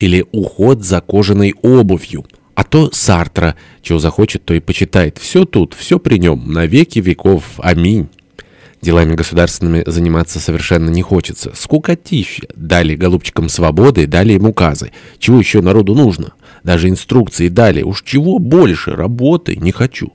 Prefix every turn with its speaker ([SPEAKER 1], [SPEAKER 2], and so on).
[SPEAKER 1] или уход за кожаной обувью. А то Сартра, чего захочет, то и почитает. Все тут, все при нем, на веки веков. Аминь. Делами государственными заниматься совершенно не хочется. Скукотища. Дали голубчикам свободы, дали им указы. Чего еще народу нужно? Даже инструкции дали. Уж чего больше, работы не хочу.